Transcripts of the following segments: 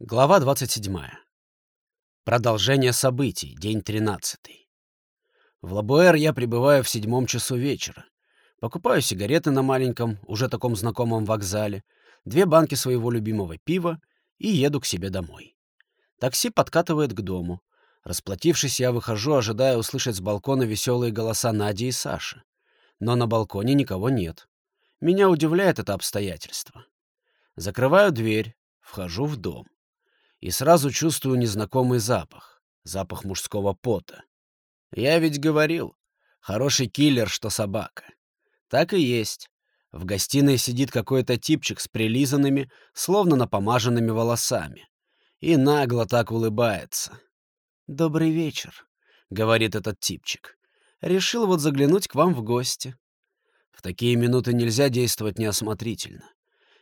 Глава 27. Продолжение событий. День 13. В Лабуэр я прибываю в седьмом часу вечера. Покупаю сигареты на маленьком, уже таком знакомом вокзале, две банки своего любимого пива и еду к себе домой. Такси подкатывает к дому. Расплатившись, я выхожу, ожидая услышать с балкона веселые голоса Нади и Саши. Но на балконе никого нет. Меня удивляет это обстоятельство. Закрываю дверь, вхожу в дом и сразу чувствую незнакомый запах. Запах мужского пота. Я ведь говорил, хороший киллер, что собака. Так и есть. В гостиной сидит какой-то типчик с прилизанными, словно напомаженными волосами. И нагло так улыбается. «Добрый вечер», — говорит этот типчик. «Решил вот заглянуть к вам в гости». В такие минуты нельзя действовать неосмотрительно.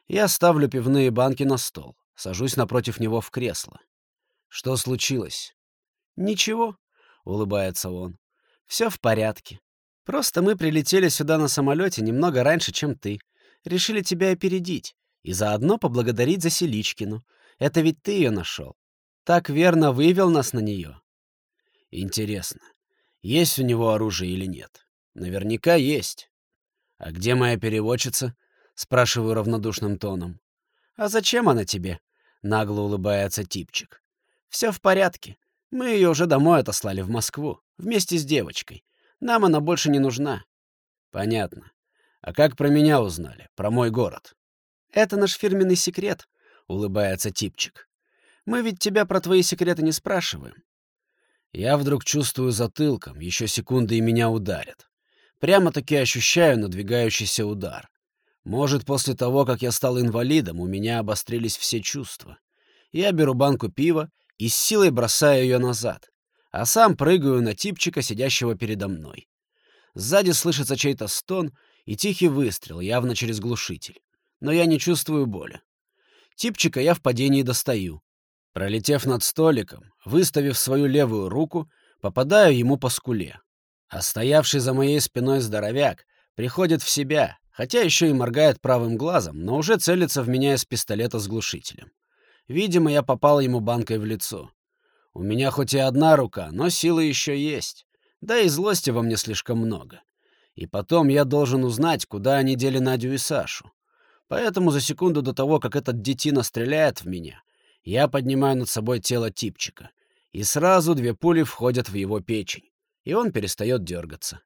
Я ставлю пивные банки на стол. Сажусь напротив него в кресло. «Что случилось?» «Ничего», — улыбается он. «Все в порядке. Просто мы прилетели сюда на самолете немного раньше, чем ты. Решили тебя опередить и заодно поблагодарить за Селичкину. Это ведь ты ее нашел. Так верно вывел нас на нее». «Интересно, есть у него оружие или нет?» «Наверняка есть». «А где моя переводчица?» — спрашиваю равнодушным тоном. «А зачем она тебе?» — нагло улыбается типчик. «Все в порядке. Мы ее уже домой отослали в Москву, вместе с девочкой. Нам она больше не нужна». «Понятно. А как про меня узнали? Про мой город?» «Это наш фирменный секрет», — улыбается типчик. «Мы ведь тебя про твои секреты не спрашиваем». Я вдруг чувствую затылком, еще секунды и меня ударят. Прямо-таки ощущаю надвигающийся удар. Может, после того, как я стал инвалидом, у меня обострились все чувства. Я беру банку пива и с силой бросаю ее назад, а сам прыгаю на типчика, сидящего передо мной. Сзади слышится чей-то стон и тихий выстрел, явно через глушитель. Но я не чувствую боли. Типчика я в падении достаю. Пролетев над столиком, выставив свою левую руку, попадаю ему по скуле. А стоявший за моей спиной здоровяк приходит в себя, хотя еще и моргает правым глазом, но уже целится в меня из пистолета с глушителем. Видимо, я попал ему банкой в лицо. У меня хоть и одна рука, но силы еще есть. Да и злости во мне слишком много. И потом я должен узнать, куда они дели Надю и Сашу. Поэтому за секунду до того, как этот детина стреляет в меня, я поднимаю над собой тело типчика. И сразу две пули входят в его печень. И он перестает дергаться.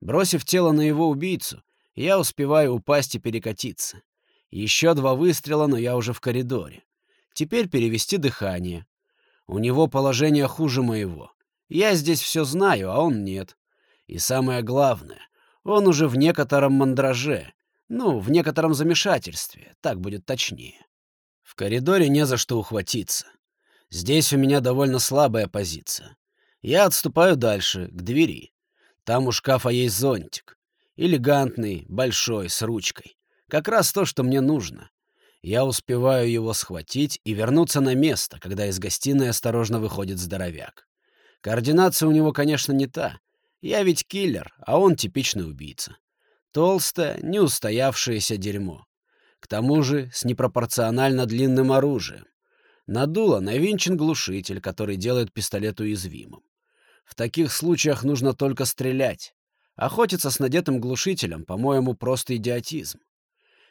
Бросив тело на его убийцу, я успеваю упасть и перекатиться. Еще два выстрела, но я уже в коридоре. Теперь перевести дыхание. У него положение хуже моего. Я здесь все знаю, а он нет. И самое главное, он уже в некотором мандраже. Ну, в некотором замешательстве, так будет точнее. В коридоре не за что ухватиться. Здесь у меня довольно слабая позиция. Я отступаю дальше, к двери. Там у шкафа есть зонтик. Элегантный, большой, с ручкой. Как раз то, что мне нужно. Я успеваю его схватить и вернуться на место, когда из гостиной осторожно выходит здоровяк. Координация у него, конечно, не та. Я ведь киллер, а он типичный убийца. Толстое, неустоявшееся дерьмо. К тому же с непропорционально длинным оружием. Надуло навинчен глушитель, который делает пистолет уязвимым. В таких случаях нужно только стрелять. Охотиться с надетым глушителем, по-моему, просто идиотизм.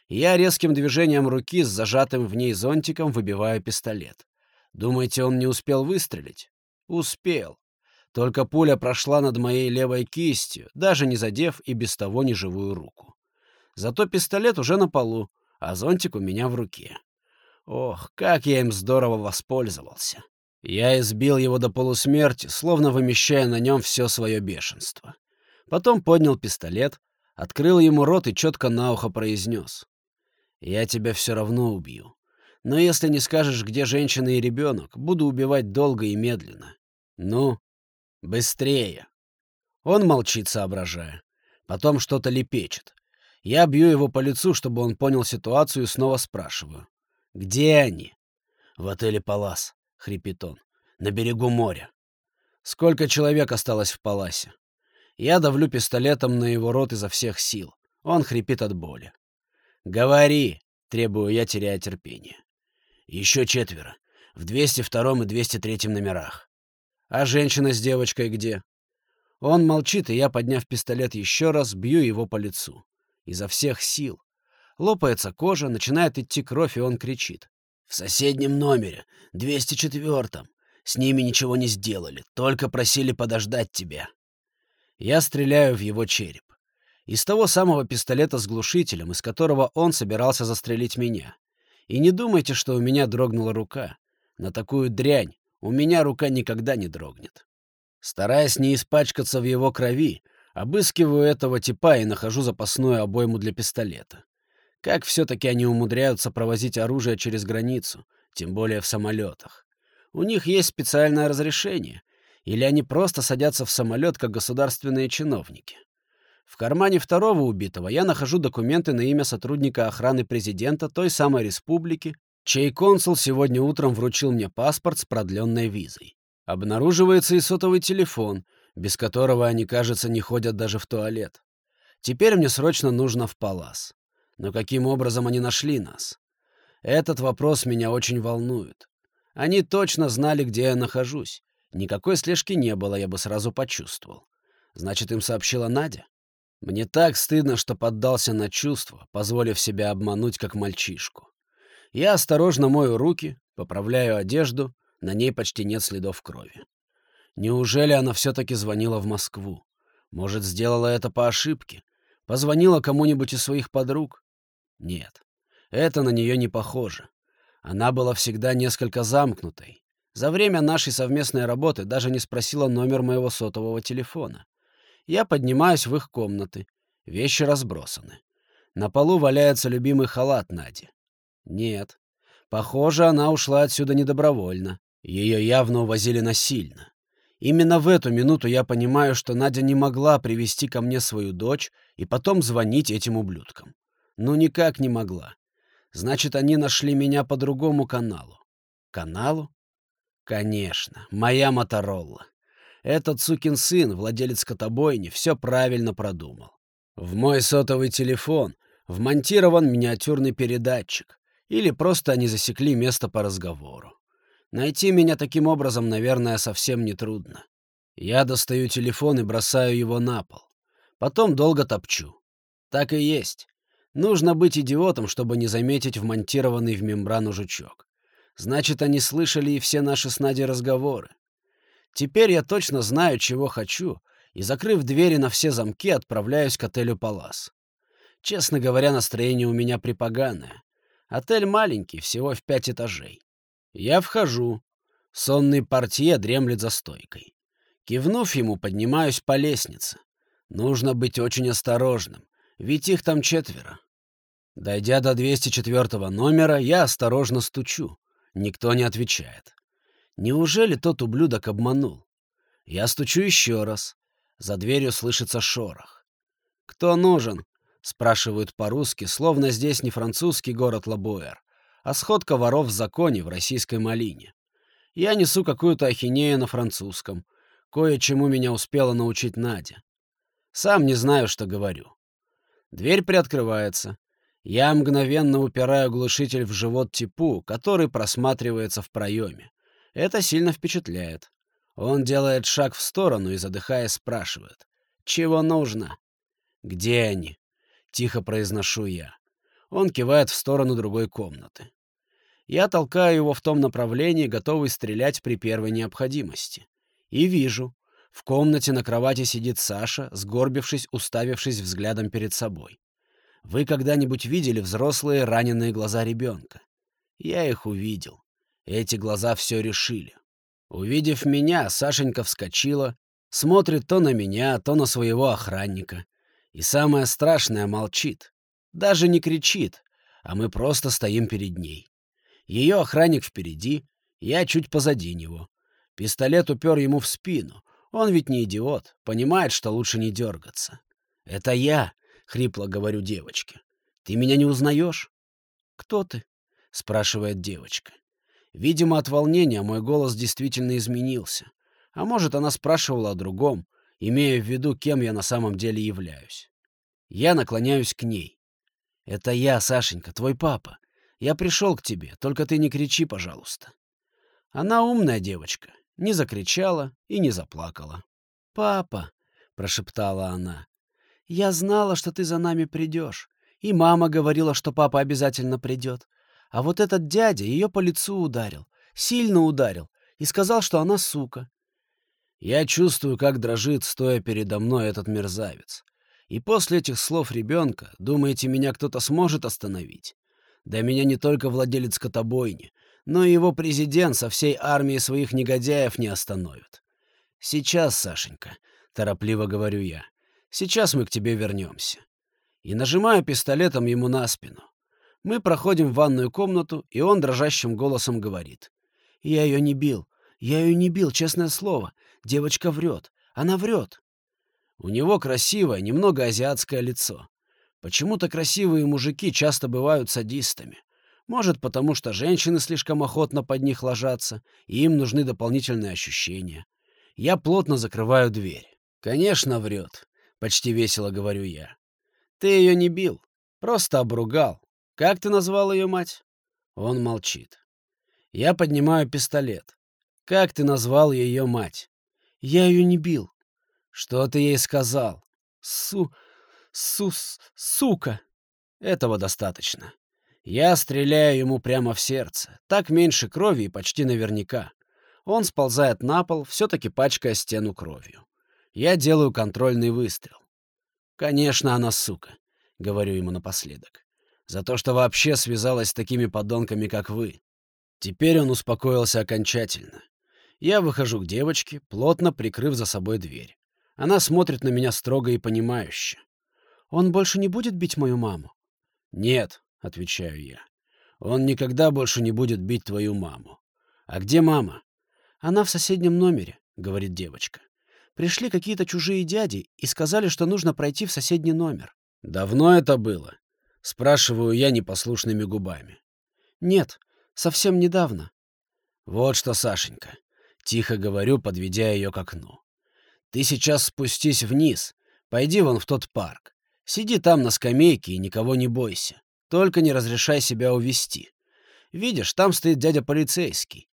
Я резким движением руки с зажатым в ней зонтиком выбиваю пистолет. Думаете, он не успел выстрелить? Успел. Только пуля прошла над моей левой кистью, даже не задев и без того неживую руку. Зато пистолет уже на полу, а зонтик у меня в руке. Ох, как я им здорово воспользовался. Я избил его до полусмерти, словно вымещая на нем все свое бешенство. Потом поднял пистолет, открыл ему рот и четко на ухо произнес. «Я тебя все равно убью. Но если не скажешь, где женщина и ребенок, буду убивать долго и медленно. Ну, быстрее!» Он молчит, соображая. Потом что-то лепечет. Я бью его по лицу, чтобы он понял ситуацию, и снова спрашиваю. «Где они?» «В отеле «Палас», — хрипит он. «На берегу моря». «Сколько человек осталось в Паласе?» Я давлю пистолетом на его рот изо всех сил. Он хрипит от боли. «Говори!» — требую я, теряя терпение. «Еще четверо. В 202 и 203 номерах. А женщина с девочкой где? Он молчит, и я, подняв пистолет еще раз, бью его по лицу. Изо всех сил. Лопается кожа, начинает идти кровь, и он кричит. «В соседнем номере, 204-м. С ними ничего не сделали, только просили подождать тебя». Я стреляю в его череп. Из того самого пистолета с глушителем, из которого он собирался застрелить меня. И не думайте, что у меня дрогнула рука. На такую дрянь у меня рука никогда не дрогнет. Стараясь не испачкаться в его крови, обыскиваю этого типа и нахожу запасную обойму для пистолета. Как все-таки они умудряются провозить оружие через границу, тем более в самолетах? У них есть специальное разрешение, или они просто садятся в самолет, как государственные чиновники? В кармане второго убитого я нахожу документы на имя сотрудника охраны президента той самой республики, чей консул сегодня утром вручил мне паспорт с продленной визой. Обнаруживается и сотовый телефон, без которого они, кажется, не ходят даже в туалет. Теперь мне срочно нужно в Палас. Но каким образом они нашли нас? Этот вопрос меня очень волнует. Они точно знали, где я нахожусь. Никакой слежки не было, я бы сразу почувствовал. Значит, им сообщила Надя? Мне так стыдно, что поддался на чувства, позволив себя обмануть, как мальчишку. Я осторожно мою руки, поправляю одежду, на ней почти нет следов крови. Неужели она все-таки звонила в Москву? Может, сделала это по ошибке? Позвонила кому-нибудь из своих подруг? Нет, это на нее не похоже. Она была всегда несколько замкнутой. За время нашей совместной работы даже не спросила номер моего сотового телефона. Я поднимаюсь в их комнаты. Вещи разбросаны. На полу валяется любимый халат Нади. Нет. Похоже, она ушла отсюда недобровольно. Ее явно увозили насильно. Именно в эту минуту я понимаю, что Надя не могла привести ко мне свою дочь и потом звонить этим ублюдкам. Ну, никак не могла. Значит, они нашли меня по другому каналу. Каналу? Конечно, моя Моторолла. Этот сукин сын, владелец котобойни, все правильно продумал. В мой сотовый телефон вмонтирован миниатюрный передатчик. Или просто они засекли место по разговору. Найти меня таким образом, наверное, совсем нетрудно. Я достаю телефон и бросаю его на пол. Потом долго топчу. Так и есть. Нужно быть идиотом, чтобы не заметить вмонтированный в мембрану жучок. Значит, они слышали и все наши с Надей разговоры. Теперь я точно знаю, чего хочу, и, закрыв двери на все замки, отправляюсь к отелю «Палас». Честно говоря, настроение у меня припоганое. Отель маленький, всего в пять этажей. Я вхожу. Сонный портье дремлет за стойкой. Кивнув ему, поднимаюсь по лестнице. Нужно быть очень осторожным, ведь их там четверо. Дойдя до 204 номера, я осторожно стучу. Никто не отвечает. Неужели тот ублюдок обманул? Я стучу еще раз. За дверью слышится шорох. «Кто нужен?» — спрашивают по-русски, словно здесь не французский город Лабуэр, а сходка воров в законе в российской малине. Я несу какую-то ахинею на французском. Кое-чему меня успела научить Надя. Сам не знаю, что говорю. Дверь приоткрывается. Я мгновенно упираю глушитель в живот типу, который просматривается в проеме. Это сильно впечатляет. Он делает шаг в сторону и, задыхаясь, спрашивает. «Чего нужно?» «Где они?» — тихо произношу я. Он кивает в сторону другой комнаты. Я толкаю его в том направлении, готовый стрелять при первой необходимости. И вижу. В комнате на кровати сидит Саша, сгорбившись, уставившись взглядом перед собой. Вы когда-нибудь видели взрослые раненые глаза ребенка? Я их увидел. Эти глаза все решили. Увидев меня, Сашенька вскочила, смотрит то на меня, то на своего охранника. И самое страшное — молчит. Даже не кричит, а мы просто стоим перед ней. Ее охранник впереди, я чуть позади него. Пистолет упер ему в спину. Он ведь не идиот, понимает, что лучше не дергаться. «Это я», — хрипло говорю девочке. «Ты меня не узнаешь?» «Кто ты?» — спрашивает девочка. Видимо, от волнения мой голос действительно изменился. А может, она спрашивала о другом, имея в виду, кем я на самом деле являюсь. Я наклоняюсь к ней. «Это я, Сашенька, твой папа. Я пришел к тебе, только ты не кричи, пожалуйста». Она умная девочка, не закричала и не заплакала. «Папа», — прошептала она, — «я знала, что ты за нами придешь. И мама говорила, что папа обязательно придет. А вот этот дядя ее по лицу ударил, сильно ударил, и сказал, что она сука. Я чувствую, как дрожит, стоя передо мной этот мерзавец. И после этих слов ребенка, думаете, меня кто-то сможет остановить? Да меня не только владелец котобойни, но и его президент со всей армией своих негодяев не остановит. Сейчас, Сашенька, торопливо говорю я, сейчас мы к тебе вернемся. И нажимаю пистолетом ему на спину. Мы проходим в ванную комнату, и он дрожащим голосом говорит. «Я ее не бил. Я ее не бил, честное слово. Девочка врет. Она врет». У него красивое, немного азиатское лицо. Почему-то красивые мужики часто бывают садистами. Может, потому что женщины слишком охотно под них ложатся, и им нужны дополнительные ощущения. Я плотно закрываю дверь. «Конечно, врет», — почти весело говорю я. «Ты ее не бил, просто обругал. Как ты назвал ее мать?» Он молчит. Я поднимаю пистолет. «Как ты назвал ее мать?» «Я ее не бил». «Что ты ей сказал?» «Су... сус... сука». Этого достаточно. Я стреляю ему прямо в сердце. Так меньше крови и почти наверняка. Он сползает на пол, все-таки пачкая стену кровью. Я делаю контрольный выстрел. «Конечно, она сука», — говорю ему напоследок за то, что вообще связалась с такими подонками, как вы. Теперь он успокоился окончательно. Я выхожу к девочке, плотно прикрыв за собой дверь. Она смотрит на меня строго и понимающе. «Он больше не будет бить мою маму?» «Нет», — отвечаю я. «Он никогда больше не будет бить твою маму. А где мама?» «Она в соседнем номере», — говорит девочка. «Пришли какие-то чужие дяди и сказали, что нужно пройти в соседний номер». «Давно это было?» Спрашиваю я непослушными губами. Нет, совсем недавно. Вот что, Сашенька, тихо говорю, подведя ее к окну. Ты сейчас спустись вниз, пойди вон в тот парк. Сиди там на скамейке и никого не бойся. Только не разрешай себя увести. Видишь, там стоит дядя полицейский.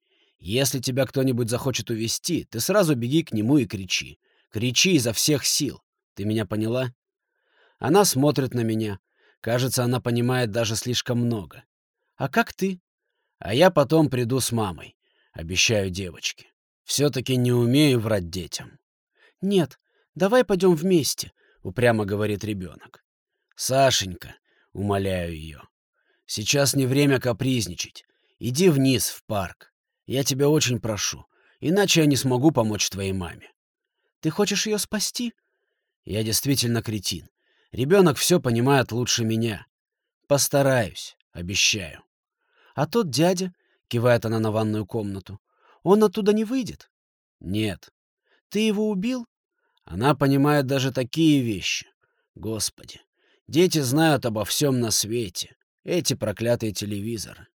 Если тебя кто-нибудь захочет увести, ты сразу беги к нему и кричи. Кричи изо всех сил. Ты меня поняла? Она смотрит на меня, Кажется, она понимает даже слишком много. А как ты? А я потом приду с мамой, обещаю девочке. Все-таки не умею врать детям. Нет, давай пойдем вместе, упрямо говорит ребенок. Сашенька, умоляю ее, сейчас не время капризничать. Иди вниз, в парк. Я тебя очень прошу, иначе я не смогу помочь твоей маме. Ты хочешь ее спасти? Я действительно кретин. Ребенок все понимает лучше меня. Постараюсь, обещаю. А тот дядя, кивает она на ванную комнату, он оттуда не выйдет? Нет. Ты его убил? Она понимает даже такие вещи. Господи, дети знают обо всем на свете. Эти проклятые телевизоры.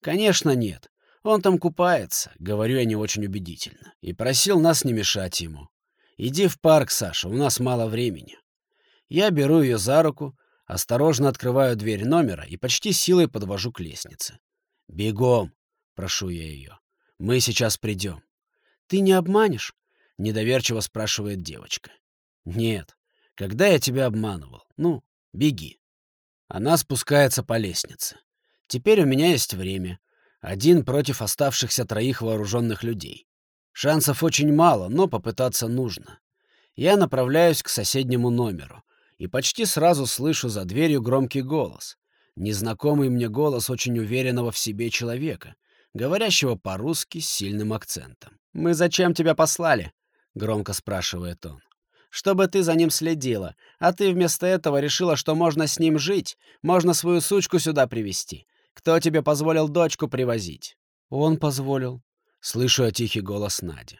Конечно, нет. Он там купается, говорю я не очень убедительно. И просил нас не мешать ему. Иди в парк, Саша, у нас мало времени. Я беру ее за руку, осторожно открываю дверь номера и почти силой подвожу к лестнице. «Бегом!» — прошу я ее. «Мы сейчас придем». «Ты не обманешь?» — недоверчиво спрашивает девочка. «Нет. Когда я тебя обманывал? Ну, беги». Она спускается по лестнице. Теперь у меня есть время. Один против оставшихся троих вооруженных людей. Шансов очень мало, но попытаться нужно. Я направляюсь к соседнему номеру, и почти сразу слышу за дверью громкий голос. Незнакомый мне голос очень уверенного в себе человека, говорящего по-русски с сильным акцентом. «Мы зачем тебя послали?» — громко спрашивает он. «Чтобы ты за ним следила, а ты вместо этого решила, что можно с ним жить, можно свою сучку сюда привести. Кто тебе позволил дочку привозить?» «Он позволил». Слышу тихий голос Нади.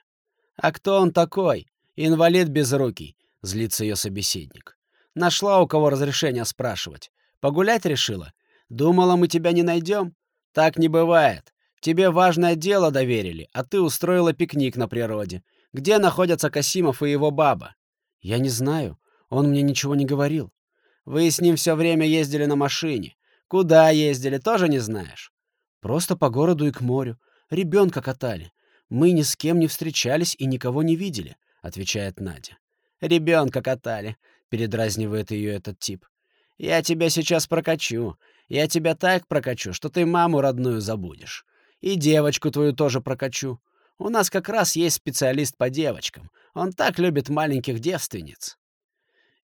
«А кто он такой? Инвалид безрукий», — злится ее собеседник. Нашла у кого разрешение спрашивать. Погулять решила? Думала, мы тебя не найдем? Так не бывает. Тебе важное дело доверили, а ты устроила пикник на природе. Где находятся Касимов и его баба? Я не знаю. Он мне ничего не говорил. Вы с ним все время ездили на машине. Куда ездили, тоже не знаешь? Просто по городу и к морю. Ребенка катали. Мы ни с кем не встречались и никого не видели», — отвечает Надя. «Ребенка катали», — передразнивает ее этот тип. «Я тебя сейчас прокачу. Я тебя так прокачу, что ты маму родную забудешь. И девочку твою тоже прокачу. У нас как раз есть специалист по девочкам. Он так любит маленьких девственниц».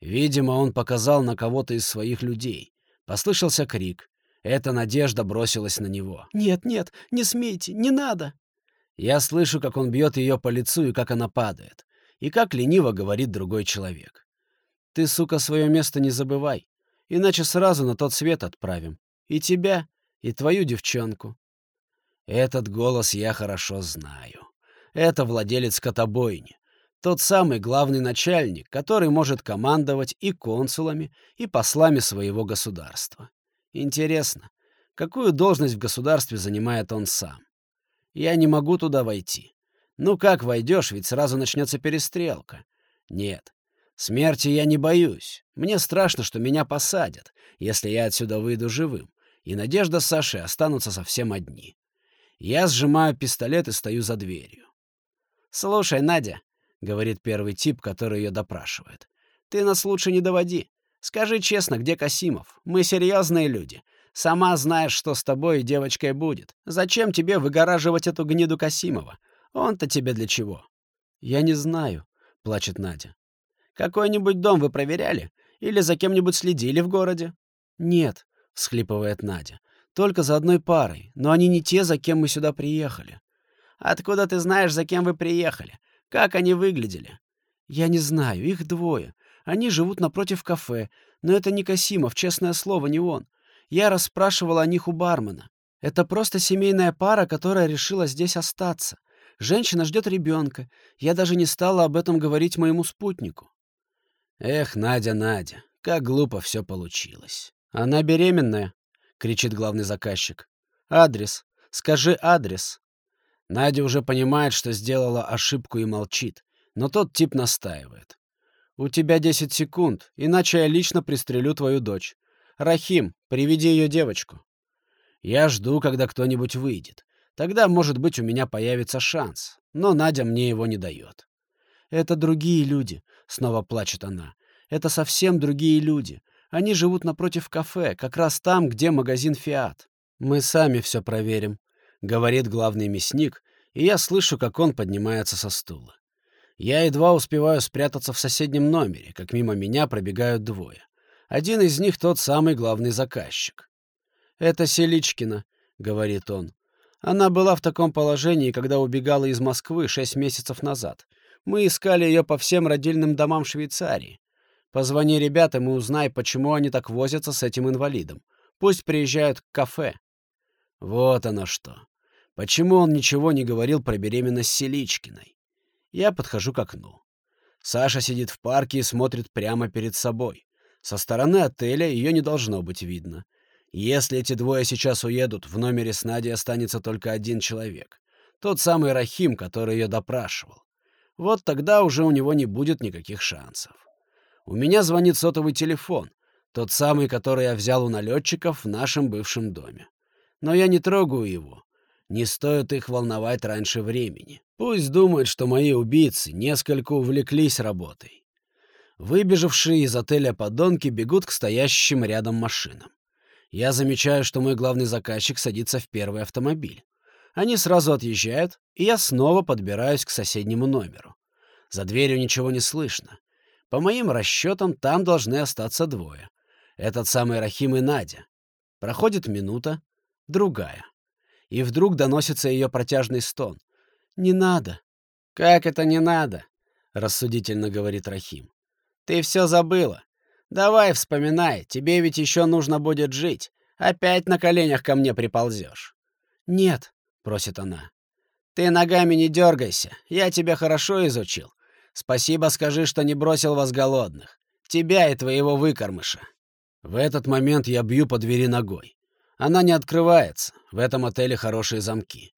Видимо, он показал на кого-то из своих людей. Послышался крик. Эта надежда бросилась на него. «Нет, нет, не смейте, не надо!» Я слышу, как он бьет ее по лицу и как она падает. И как лениво говорит другой человек. «Ты, сука, свое место не забывай, иначе сразу на тот свет отправим. И тебя, и твою девчонку». Этот голос я хорошо знаю. Это владелец котобойни. Тот самый главный начальник, который может командовать и консулами, и послами своего государства. Интересно, какую должность в государстве занимает он сам? Я не могу туда войти. Ну как войдешь, ведь сразу начнется перестрелка. Нет, смерти я не боюсь. Мне страшно, что меня посадят, если я отсюда выйду живым, и Надежда с Сашей останутся совсем одни. Я сжимаю пистолет и стою за дверью. «Слушай, Надя», — говорит первый тип, который ее допрашивает, — «ты нас лучше не доводи. Скажи честно, где Касимов? Мы серьезные люди. Сама знаешь, что с тобой и девочкой будет. Зачем тебе выгораживать эту гниду Касимова? Он-то тебе для чего?» «Я не знаю», — плачет Надя. «Какой-нибудь дом вы проверяли? Или за кем-нибудь следили в городе?» «Нет», — всхлипывает Надя. «Только за одной парой, но они не те, за кем мы сюда приехали». «Откуда ты знаешь, за кем вы приехали? Как они выглядели?» «Я не знаю, их двое. Они живут напротив кафе, но это не Касимов, честное слово, не он. Я расспрашивала о них у бармена. Это просто семейная пара, которая решила здесь остаться. Женщина ждет ребенка. Я даже не стала об этом говорить моему спутнику. Эх, Надя, Надя, как глупо все получилось. Она беременная, кричит главный заказчик. Адрес. Скажи адрес. Надя уже понимает, что сделала ошибку и молчит, но тот тип настаивает. «У тебя 10 секунд, иначе я лично пристрелю твою дочь. Рахим, приведи ее девочку». Я жду, когда кто-нибудь выйдет. Тогда, может быть, у меня появится шанс. Но Надя мне его не дает. «Это другие люди», — снова плачет она. «Это совсем другие люди. Они живут напротив кафе, как раз там, где магазин «Фиат». «Мы сами все проверим», — говорит главный мясник, и я слышу, как он поднимается со стула. Я едва успеваю спрятаться в соседнем номере, как мимо меня пробегают двое. Один из них тот самый главный заказчик. «Это Селичкина», — говорит он. «Она была в таком положении, когда убегала из Москвы шесть месяцев назад. Мы искали ее по всем родильным домам Швейцарии. Позвони ребятам и узнай, почему они так возятся с этим инвалидом. Пусть приезжают к кафе». Вот оно что. Почему он ничего не говорил про беременность Селичкиной? Я подхожу к окну. Саша сидит в парке и смотрит прямо перед собой. Со стороны отеля ее не должно быть видно. Если эти двое сейчас уедут, в номере с Надей останется только один человек. Тот самый Рахим, который ее допрашивал. Вот тогда уже у него не будет никаких шансов. У меня звонит сотовый телефон, тот самый, который я взял у налетчиков в нашем бывшем доме. Но я не трогаю его. Не стоит их волновать раньше времени. Пусть думают, что мои убийцы несколько увлеклись работой. Выбежавшие из отеля подонки бегут к стоящим рядом машинам. Я замечаю, что мой главный заказчик садится в первый автомобиль. Они сразу отъезжают, и я снова подбираюсь к соседнему номеру. За дверью ничего не слышно. По моим расчетам, там должны остаться двое. Этот самый Рахим и Надя. Проходит минута, другая. И вдруг доносится ее протяжный стон. «Не надо». «Как это не надо?» — рассудительно говорит Рахим. «Ты все забыла. Давай вспоминай, тебе ведь еще нужно будет жить. Опять на коленях ко мне приползешь». «Нет», — просит она. «Ты ногами не дергайся, я тебя хорошо изучил. Спасибо скажи, что не бросил вас голодных. Тебя и твоего выкормыша». В этот момент я бью по двери ногой. Она не открывается, в этом отеле хорошие замки.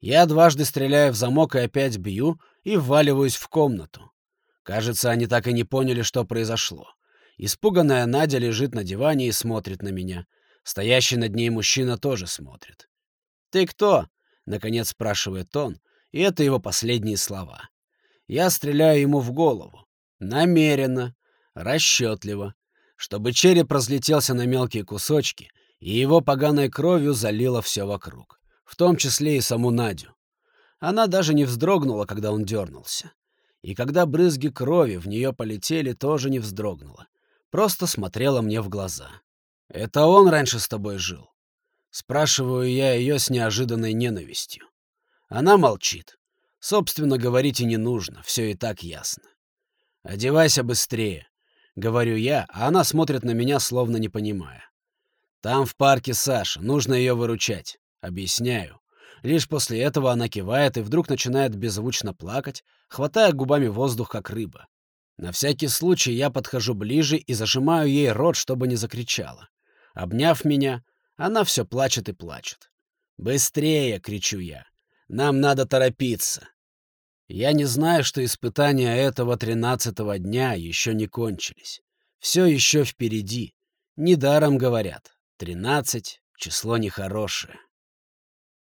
Я дважды стреляю в замок и опять бью и вваливаюсь в комнату. Кажется, они так и не поняли, что произошло. Испуганная Надя лежит на диване и смотрит на меня. Стоящий над ней мужчина тоже смотрит. «Ты кто?» — Наконец спрашивает он, и это его последние слова. Я стреляю ему в голову. Намеренно, расчетливо, чтобы череп разлетелся на мелкие кусочки, и его поганой кровью залило все вокруг, в том числе и саму Надю. Она даже не вздрогнула, когда он дернулся. И когда брызги крови в нее полетели, тоже не вздрогнула. Просто смотрела мне в глаза. «Это он раньше с тобой жил?» Спрашиваю я ее с неожиданной ненавистью. Она молчит. Собственно, говорить и не нужно, все и так ясно. «Одевайся быстрее», — говорю я, а она смотрит на меня, словно не понимая. «Там в парке Саша, нужно ее выручать», — объясняю. Лишь после этого она кивает и вдруг начинает беззвучно плакать, хватая губами воздух, как рыба. На всякий случай я подхожу ближе и зажимаю ей рот, чтобы не закричала. Обняв меня, она все плачет и плачет. «Быстрее!» — кричу я. «Нам надо торопиться!» Я не знаю, что испытания этого тринадцатого дня еще не кончились. Все еще впереди. Недаром говорят. Тринадцать — число нехорошее.